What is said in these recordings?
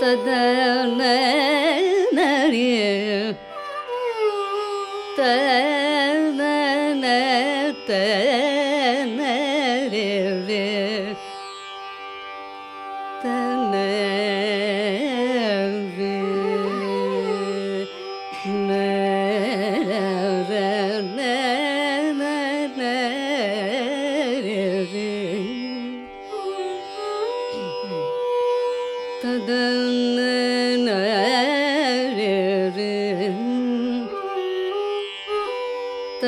Tadana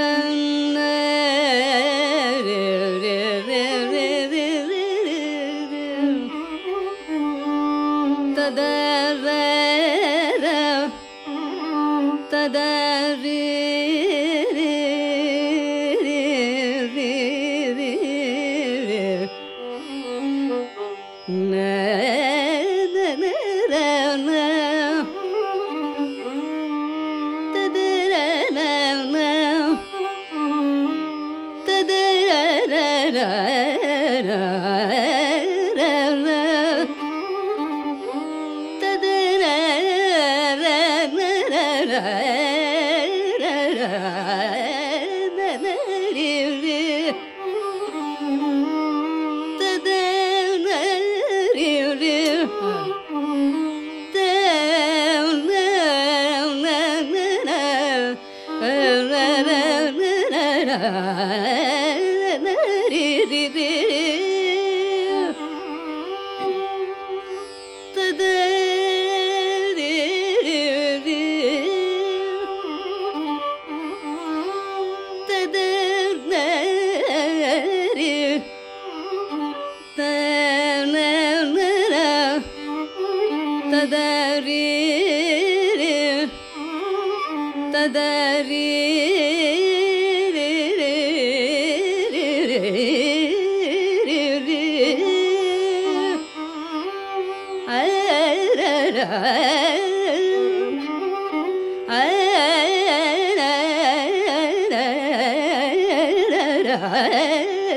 and Hey.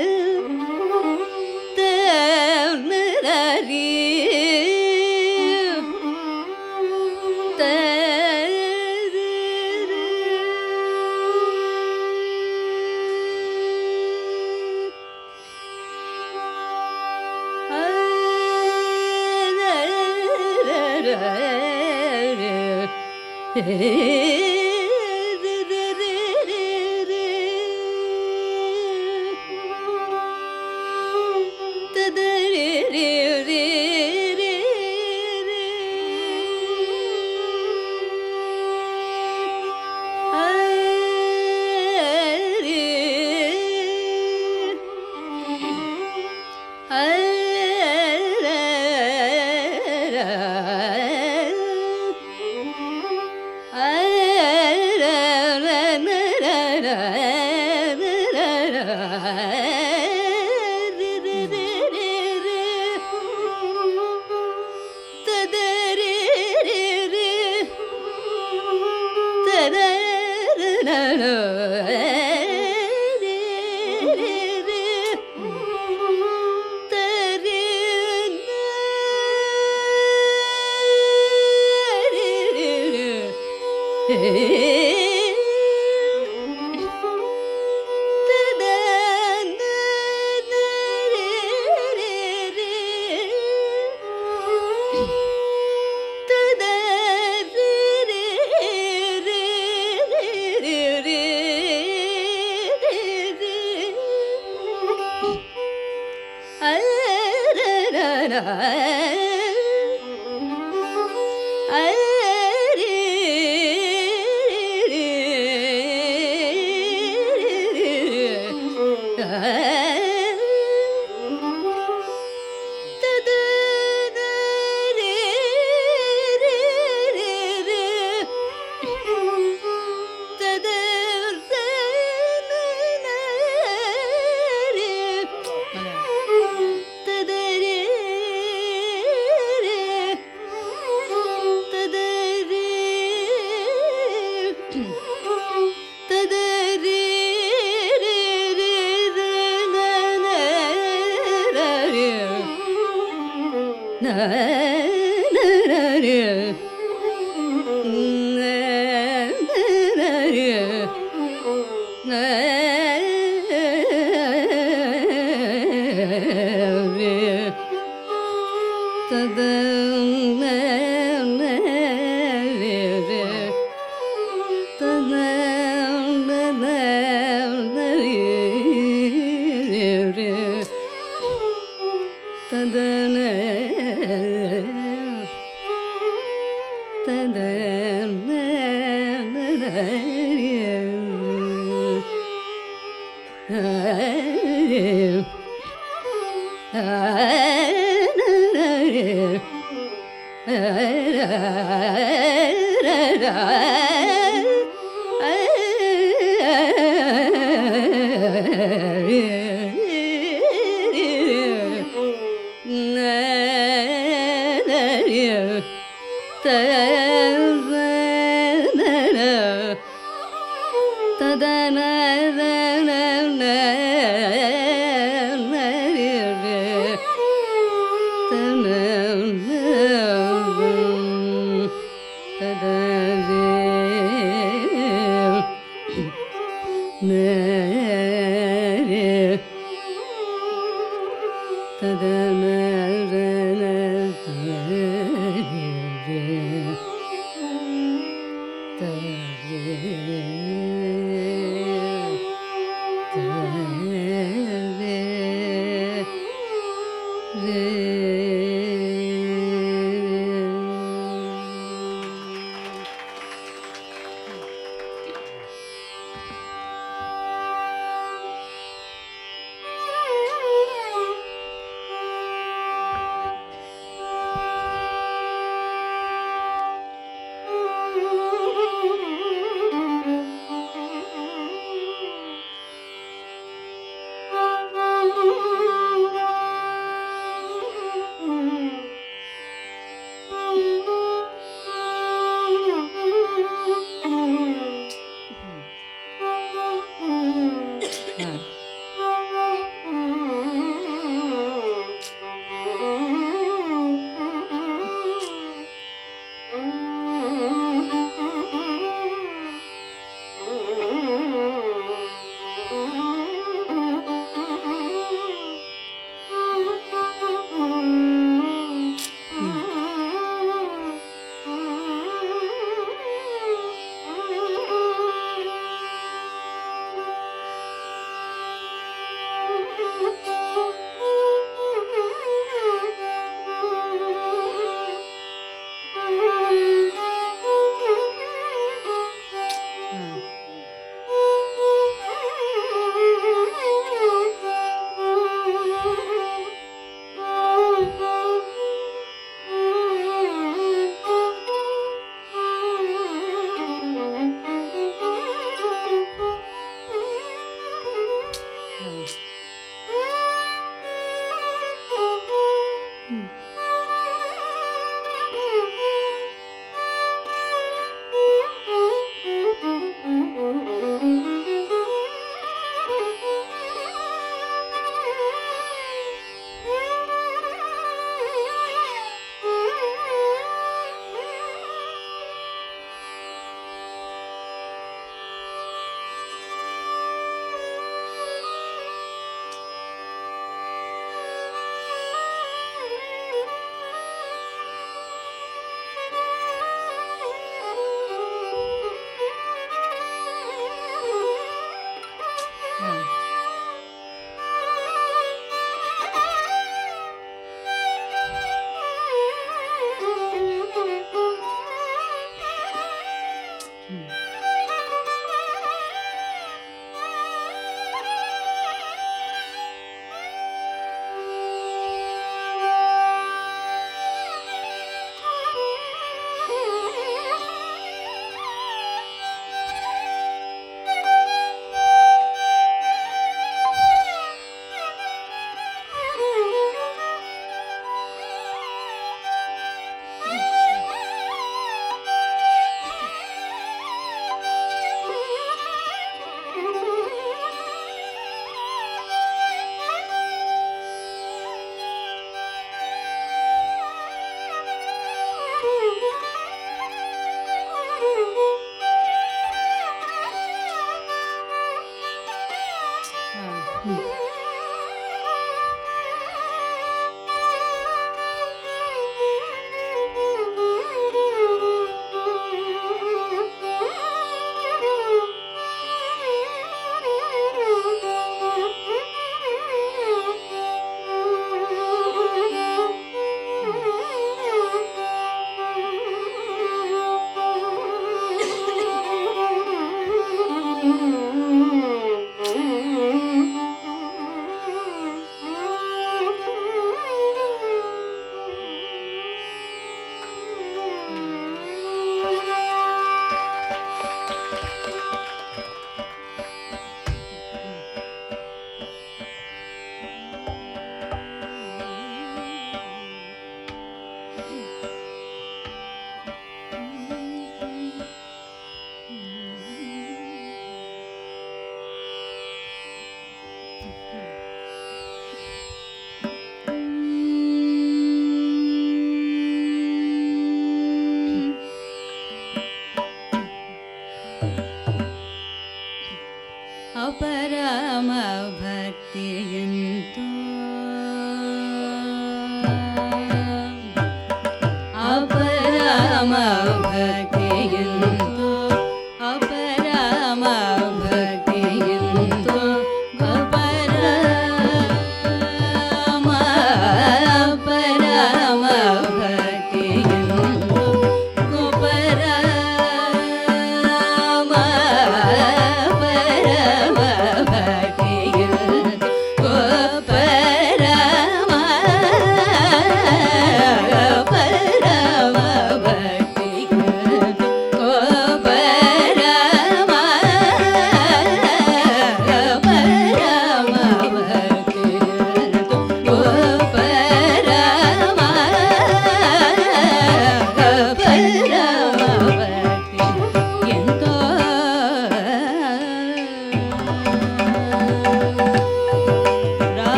You. மம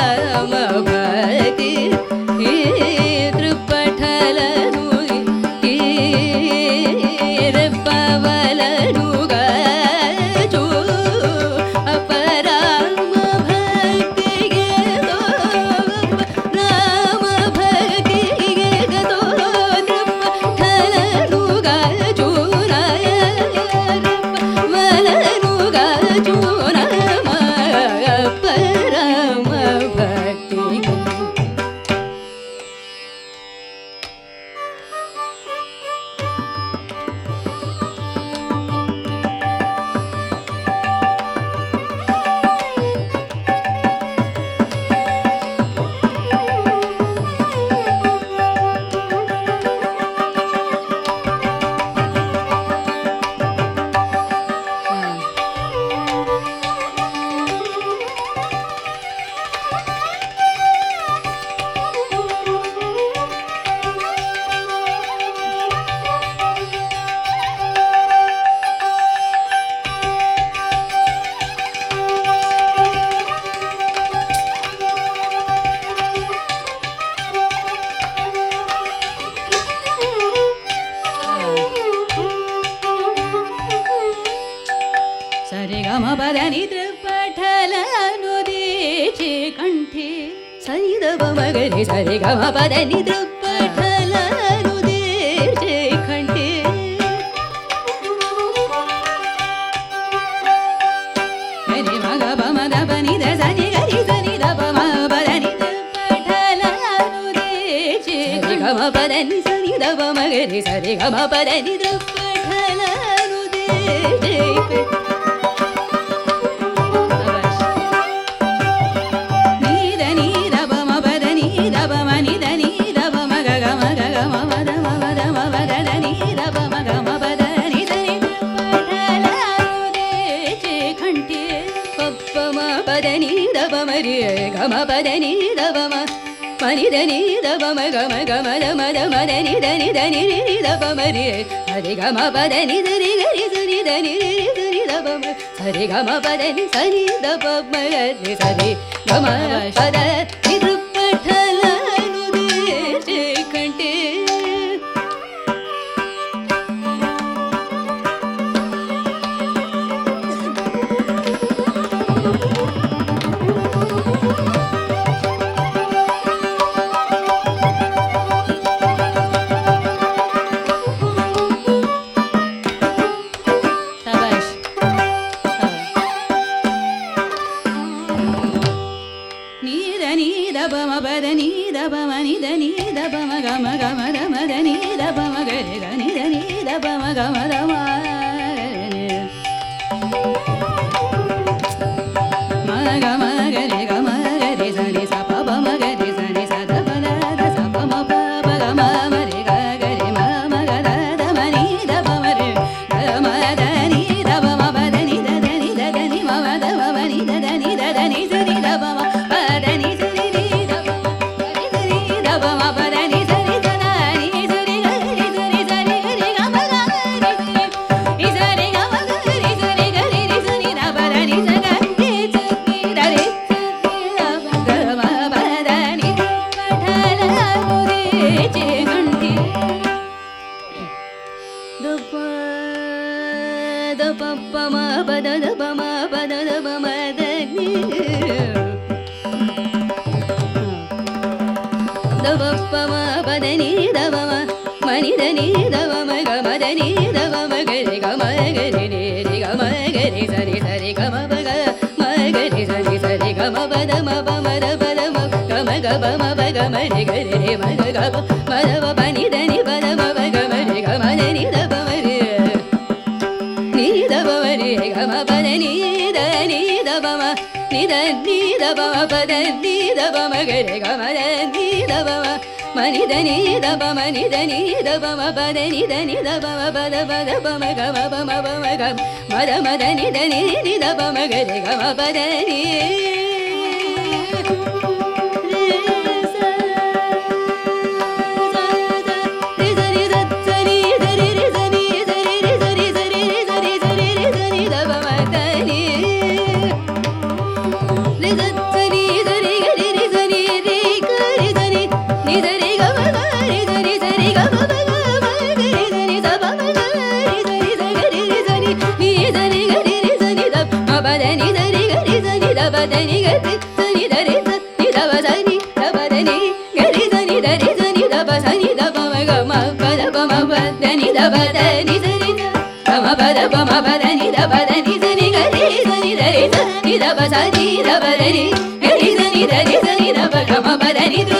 ram निद्रपठलनुदेशे कण्ठे सरिदवमगरे सरि गमपद निद्रपठलनुदेशे कण्ठे हरि मगपमदपनिद सनि गरि सनि दपमपद निद्रपठलनुदेशे गमपद नि सरि दपमगरे सरि गमपद निद्रपठलनुदेशे कण्ठे మరి గమ పదని దమ మని దని దమ గమ గమ దమ దమ దని దని దని రి దమ మరి హరి గమ పదని దరి గరి దరి దని రి దరి దమ సరి గమ పదని సరి దమ మరి సరి గమ పద dabama badani dabama nidani dabama gama gama damadani dabama gare gani dani dabama gama dama gare ne ma gama पप् दम गम गीगम गीगम गी गी सरि गनिधनि గమ పద నీద నీద బమ నిద నీద బమ పద నీద బమ గరి గమ నీద బమ మనిద నీద బమ నిద నీద బమ పద నిద నిద బమ పద పద బమ గమ బమ బమ గమ మద మద నిద నిద బమ గరి గమ పద నీ పదని దబదని దని గరి దని దరి దని దబ సని దబదని గరి దని దరి దని దబ గమ బదని దు